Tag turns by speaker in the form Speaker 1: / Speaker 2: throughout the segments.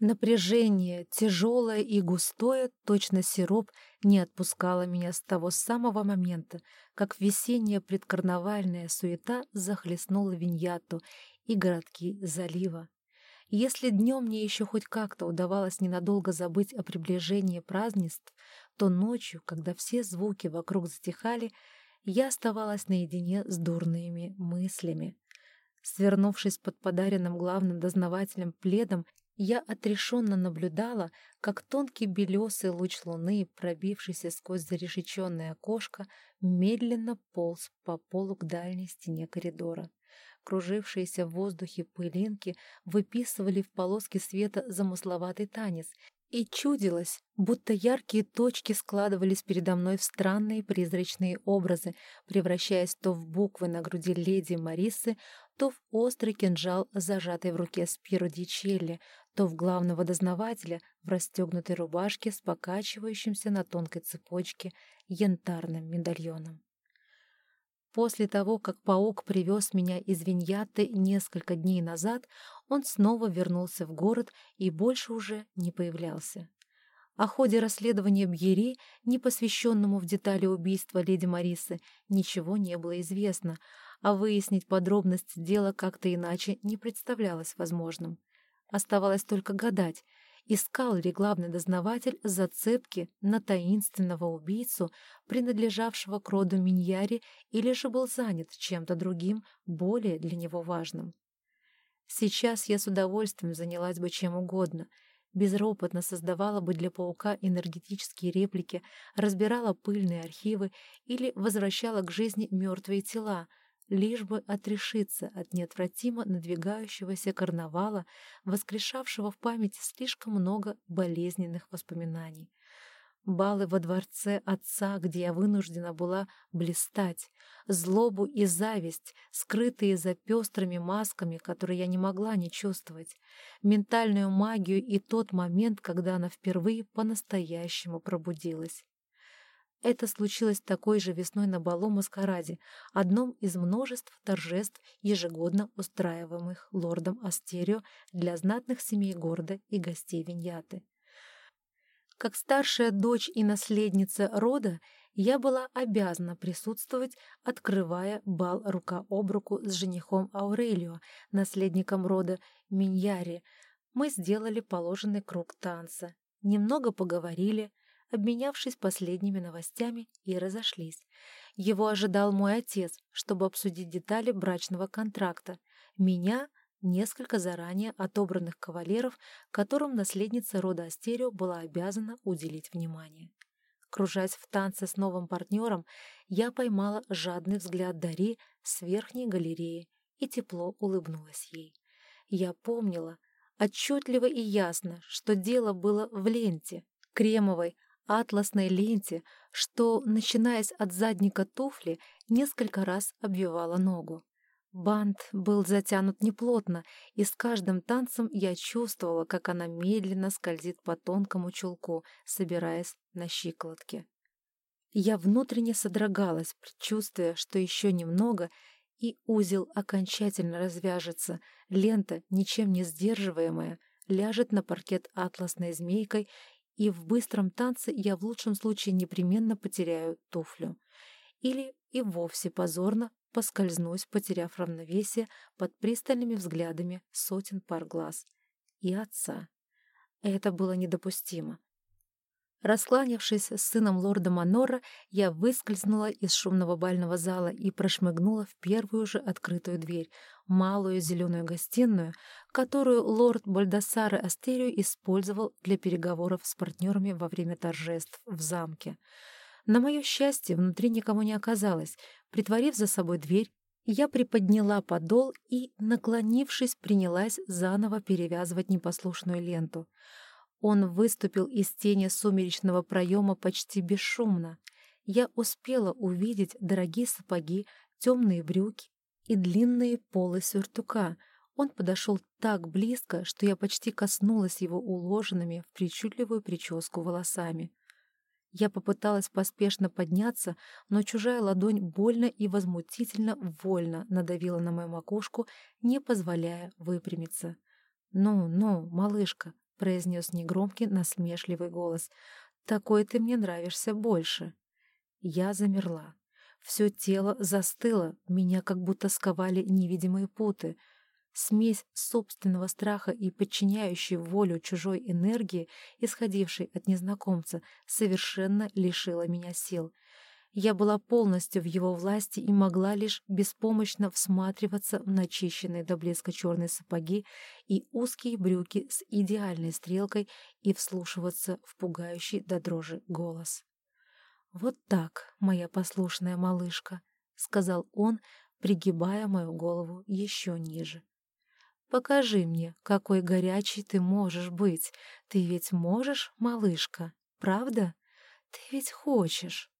Speaker 1: Напряжение, тяжелое и густое, точно сироп, не отпускало меня с того самого момента, как весенняя предкарнавальная суета захлестнула Виньяту и городки залива. Если днем мне еще хоть как-то удавалось ненадолго забыть о приближении празднеств, то ночью, когда все звуки вокруг затихали, я оставалась наедине с дурными мыслями. Свернувшись под подаренным главным дознавателем пледом, я отрешенно наблюдала, как тонкий белесый луч луны, пробившийся сквозь зарешеченное окошко, медленно полз по полу к дальней стене коридора. Кружившиеся в воздухе пылинки выписывали в полоски света замысловатый танец, и чудилось, будто яркие точки складывались передо мной в странные призрачные образы, превращаясь то в буквы на груди леди Марисы, то в острый кинжал, зажатый в руке Спиру Дичелли, то в главного дознавателя в расстегнутой рубашке с покачивающимся на тонкой цепочке янтарным медальоном. После того, как паук привез меня из Виньяты несколько дней назад, он снова вернулся в город и больше уже не появлялся. О ходе расследования Бьери, не посвященному в детали убийства леди Марисы, ничего не было известно, а выяснить подробности дела как-то иначе не представлялось возможным. Оставалось только гадать, искал ли главный дознаватель зацепки на таинственного убийцу, принадлежавшего к роду Миньяри, или же был занят чем-то другим, более для него важным. Сейчас я с удовольствием занялась бы чем угодно, безропотно создавала бы для паука энергетические реплики, разбирала пыльные архивы или возвращала к жизни мертвые тела — лишь бы отрешиться от неотвратимо надвигающегося карнавала, воскрешавшего в памяти слишком много болезненных воспоминаний. Балы во дворце отца, где я вынуждена была блистать, злобу и зависть, скрытые за пестрыми масками, которые я не могла не чувствовать, ментальную магию и тот момент, когда она впервые по-настоящему пробудилась. Это случилось такой же весной на балу Маскараде, одном из множеств торжеств, ежегодно устраиваемых лордом Астерио для знатных семей города и гостей Виньяты. Как старшая дочь и наследница рода, я была обязана присутствовать, открывая бал рука об руку с женихом Аурелио, наследником рода Миньяри. Мы сделали положенный круг танца, немного поговорили — обменявшись последними новостями, и разошлись. Его ожидал мой отец, чтобы обсудить детали брачного контракта. Меня — несколько заранее отобранных кавалеров, которым наследница рода Астерио была обязана уделить внимание. Кружась в танце с новым партнером, я поймала жадный взгляд Дари с верхней галереи и тепло улыбнулась ей. Я помнила, отчетливо и ясно, что дело было в ленте, кремовой, атласной ленте, что, начинаясь от задника туфли, несколько раз обвивала ногу. Бант был затянут неплотно, и с каждым танцем я чувствовала, как она медленно скользит по тонкому чулку, собираясь на щиколотке. Я внутренне содрогалась, предчувствуя, что еще немного, и узел окончательно развяжется, лента, ничем не сдерживаемая, ляжет на паркет атласной змейкой и в быстром танце я в лучшем случае непременно потеряю туфлю. Или и вовсе позорно поскользнусь, потеряв равновесие под пристальными взглядами сотен пар глаз. И отца. Это было недопустимо. Раскланявшись с сыном лорда Манора, я выскользнула из шумного бального зала и прошмыгнула в первую же открытую дверь, малую зеленую гостиную, которую лорд Бальдасаре Астерио использовал для переговоров с партнерами во время торжеств в замке. На мое счастье, внутри никого не оказалось. Притворив за собой дверь, я приподняла подол и, наклонившись, принялась заново перевязывать непослушную ленту — он выступил из тени сумеречного проема почти бесшумно. Я успела увидеть дорогие сапоги, темные брюки и длинные полы сюртука. Он подошел так близко, что я почти коснулась его уложенными в причудливую прическу волосами. Я попыталась поспешно подняться, но чужая ладонь больно и возмутительно вольно надавила на мою макушку, не позволяя выпрямиться. «Ну, ну, малышка, — произнес негромкий, насмешливый голос. «Такой ты мне нравишься больше». Я замерла. Все тело застыло, меня как будто сковали невидимые путы. Смесь собственного страха и подчиняющей волю чужой энергии, исходившей от незнакомца, совершенно лишила меня сил. Я была полностью в его власти и могла лишь беспомощно всматриваться в начищенные до блеска черные сапоги и узкие брюки с идеальной стрелкой и вслушиваться в пугающий до дрожи голос. «Вот так, моя послушная малышка», — сказал он, пригибая мою голову еще ниже. «Покажи мне, какой горячий ты можешь быть. Ты ведь можешь, малышка, правда? Ты ведь хочешь».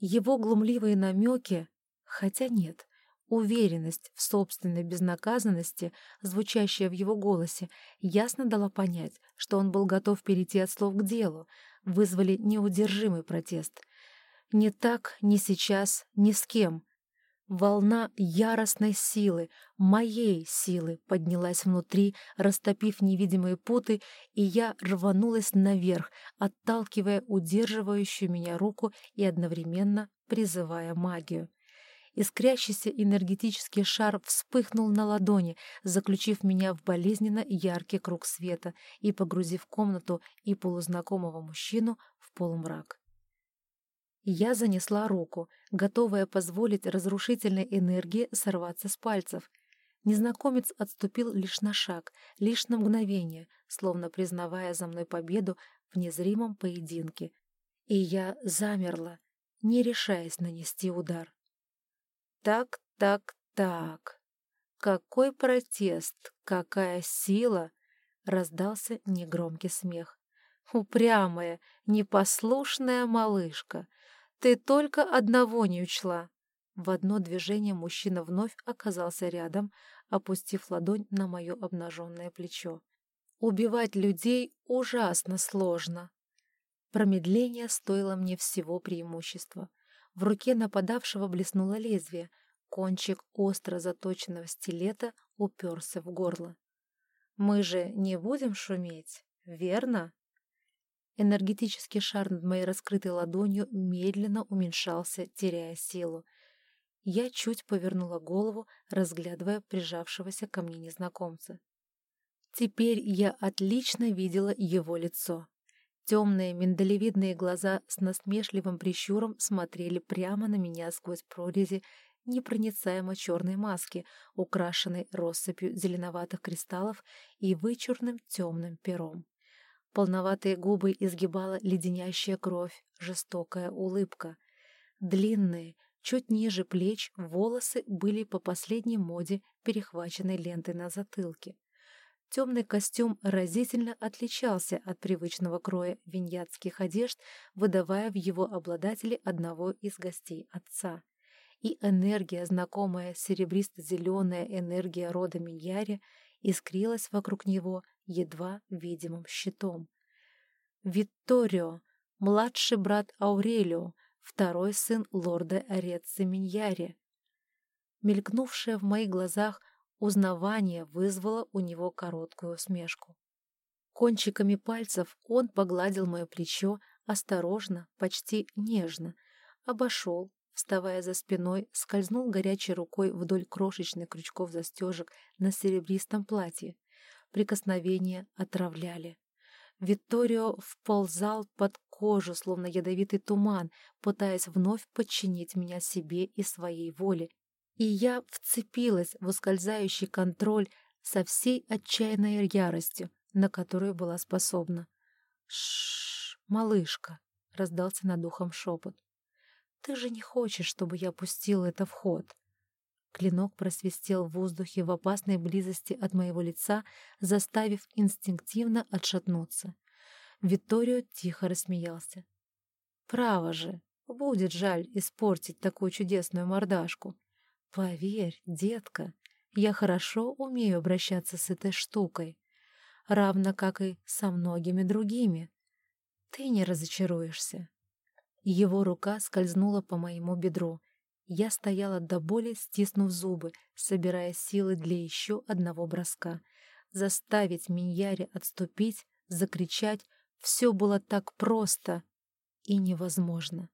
Speaker 1: Его глумливые намеки, хотя нет, уверенность в собственной безнаказанности, звучащая в его голосе, ясно дала понять, что он был готов перейти от слов к делу, вызвали неудержимый протест. «Не так, ни сейчас, ни с кем», Волна яростной силы, моей силы, поднялась внутри, растопив невидимые путы, и я рванулась наверх, отталкивая удерживающую меня руку и одновременно призывая магию. Искрящийся энергетический шар вспыхнул на ладони, заключив меня в болезненно яркий круг света и погрузив комнату и полузнакомого мужчину в полумрак. Я занесла руку, готовая позволить разрушительной энергии сорваться с пальцев. Незнакомец отступил лишь на шаг, лишь на мгновение, словно признавая за мной победу в незримом поединке. И я замерла, не решаясь нанести удар. Так, так, так. Какой протест, какая сила! Раздался негромкий смех. Упрямая, непослушная малышка — ты только одного не учла. В одно движение мужчина вновь оказался рядом, опустив ладонь на мое обнаженное плечо. Убивать людей ужасно сложно. Промедление стоило мне всего преимущества. В руке нападавшего блеснуло лезвие. Кончик остро заточенного стилета уперся в горло. «Мы же не будем шуметь, верно?» Энергетический шар над моей раскрытой ладонью медленно уменьшался, теряя силу. Я чуть повернула голову, разглядывая прижавшегося ко мне незнакомца. Теперь я отлично видела его лицо. Темные миндалевидные глаза с насмешливым прищуром смотрели прямо на меня сквозь прорези непроницаемо черной маски, украшенной россыпью зеленоватых кристаллов и вычурным темным пером. Полноватые губы изгибала леденящая кровь, жестокая улыбка. Длинные, чуть ниже плеч, волосы были по последней моде перехвачены лентой на затылке. Темный костюм разительно отличался от привычного кроя виньятских одежд, выдавая в его обладателе одного из гостей отца. И энергия, знакомая серебристо-зеленая энергия рода Миньяри, искрилась вокруг него едва видимым щитом. Витторио, младший брат Аурелио, второй сын лорда Орецци Миньяри. Мелькнувшее в моих глазах узнавание вызвало у него короткую усмешку. Кончиками пальцев он погладил мое плечо осторожно, почти нежно, обошел, вставая за спиной, скользнул горячей рукой вдоль крошечных крючков застежек на серебристом платье. Прикосновения отравляли. Витторио вползал под кожу, словно ядовитый туман, пытаясь вновь подчинить меня себе и своей воле. И я вцепилась в ускользающий контроль со всей отчаянной яростью, на которую была способна. «Шш, малышка!» — раздался над ухом шепот. «Ты же не хочешь, чтобы я пустил это в ход?» Клинок просвистел в воздухе в опасной близости от моего лица, заставив инстинктивно отшатнуться. Витторио тихо рассмеялся. «Право же, будет жаль испортить такую чудесную мордашку. Поверь, детка, я хорошо умею обращаться с этой штукой, равно как и со многими другими. Ты не разочаруешься». Его рука скользнула по моему бедру, я стояла до боли, стиснув зубы, собирая силы для еще одного броска. заставить Миньяре отступить, закричать, все было так просто и невозможно.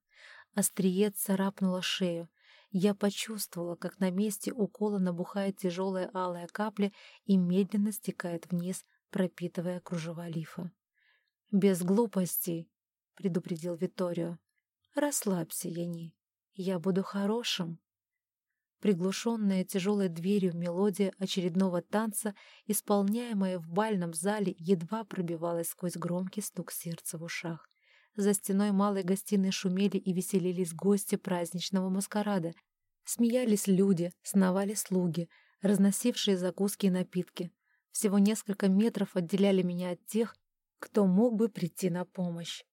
Speaker 1: Острие царапнуло шею. Я почувствовала, как на месте укола набухает тяжелая алая капля и медленно стекает вниз, пропитывая кружева лифа. «Без глупостей», — предупредил Виторио. «Расслабься, Яни. Я буду хорошим». Приглушенная тяжелой дверью мелодия очередного танца, исполняемая в бальном зале, едва пробивалась сквозь громкий стук сердца в ушах. За стеной малой гостиной шумели и веселились гости праздничного маскарада. Смеялись люди, сновали слуги, разносившие закуски и напитки. Всего несколько метров отделяли меня от тех, кто мог бы прийти на помощь.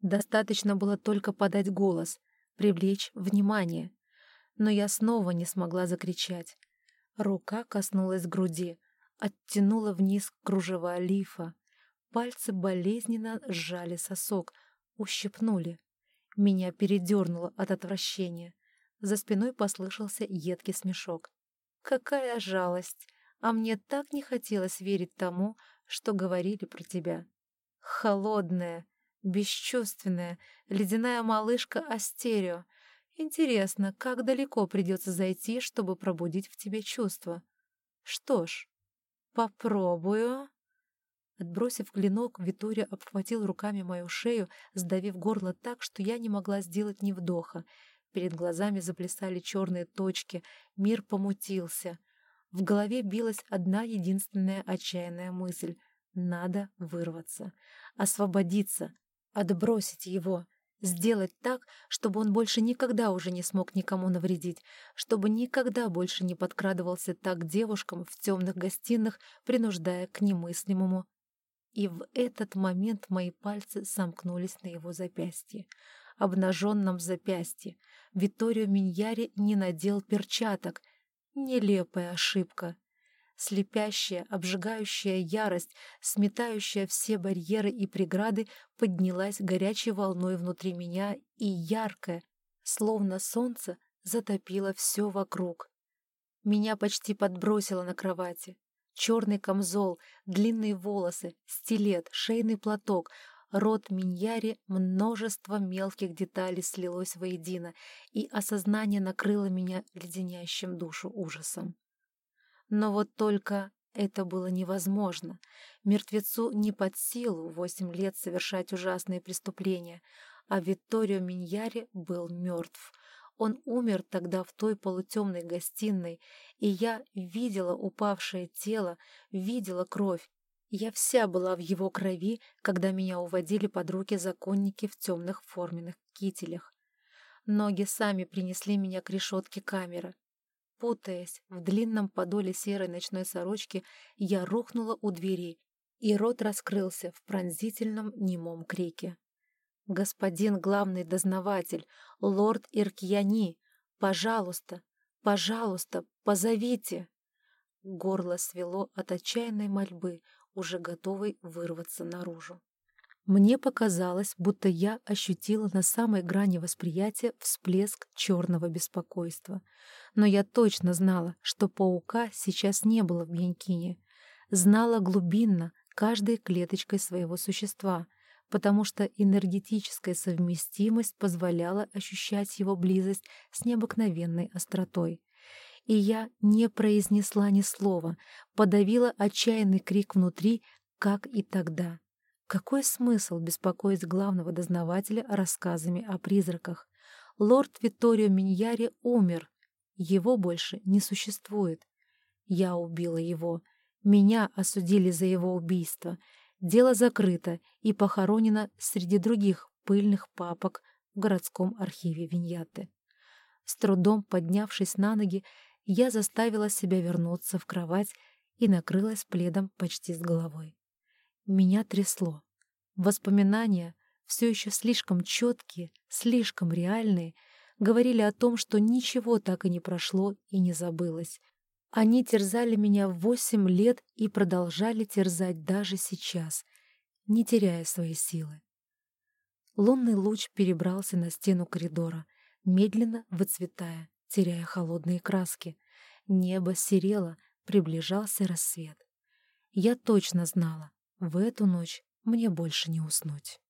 Speaker 1: Достаточно было только подать голос, привлечь внимание. Но я снова не смогла закричать. Рука коснулась груди, оттянула вниз кружева лифа. Пальцы болезненно сжали сосок, ущипнули. Меня передернуло от отвращения. За спиной послышался едкий смешок. «Какая жалость! А мне так не хотелось верить тому, что говорили про тебя. Холодная, бесчувственная, ледяная малышка Астерио. Интересно, как далеко придется зайти, чтобы пробудить в тебе чувства? Что ж, попробую. Отбросив клинок, Витория обхватил руками мою шею, сдавив горло так, что я не могла сделать ни вдоха. Перед глазами заплясали черные точки, мир помутился. В голове билась одна единственная отчаянная мысль — надо вырваться, освободиться, отбросить его, сделать так, чтобы он больше никогда уже не смог никому навредить, чтобы никогда больше не подкрадывался так к девушкам в темных гостиных, принуждая к немыслимому и в этот момент мои пальцы сомкнулись на его запястье. Обнаженном запястье. Виторио Миньяри не надел перчаток. Нелепая ошибка. Слепящая, обжигающая ярость, сметающая все барьеры и преграды, поднялась горячей волной внутри меня и яркая, словно солнце, затопило все вокруг. Меня почти подбросило на кровати. Черный камзол, длинные волосы, стилет, шейный платок, рот Миньяри, множество мелких деталей слилось воедино, и осознание накрыло меня леденящим душу ужасом. Но вот только это было невозможно. Мертвецу не под силу восемь лет совершать ужасные преступления, а Витторио Миньяри был мертв — он умер тогда в той полутемной гостиной, и я видела упавшее тело, видела кровь. Я вся была в его крови, когда меня уводили под руки законники в темных форменных кителях. Ноги сами принесли меня к решетке камеры. Путаясь в длинном подоле серой ночной сорочки, я рухнула у двери, и рот раскрылся в пронзительном немом крике. «Господин главный дознаватель, лорд Иркьяни, пожалуйста, пожалуйста, позовите!» Горло свело от отчаянной мольбы, уже готовой вырваться наружу. Мне показалось, будто я ощутила на самой грани восприятия всплеск черного беспокойства. Но я точно знала, что паука сейчас не было в Бьянкине. Знала глубинно, каждой клеточкой своего существа — потому что энергетическая совместимость позволяла ощущать его близость с необыкновенной остротой. И я не произнесла ни слова, подавила отчаянный крик внутри, как и тогда. Какой смысл беспокоить главного дознавателя рассказами о призраках? Лорд Витторио Миньяри умер. Его больше не существует. Я убила его. Меня осудили за его убийство — Дело закрыто и похоронено среди других пыльных папок в городском архиве Виньяты. С трудом поднявшись на ноги, я заставила себя вернуться в кровать и накрылась пледом почти с головой. Меня трясло. Воспоминания, все еще слишком четкие, слишком реальные, говорили о том, что ничего так и не прошло и не забылось, они терзали меня восемь лет и продолжали терзать даже сейчас, не теряя своей силы. Лунный луч перебрался на стену коридора, медленно выцветая, теряя холодные краски. Небо серело, приближался рассвет. Я точно знала, в эту ночь мне больше не уснуть.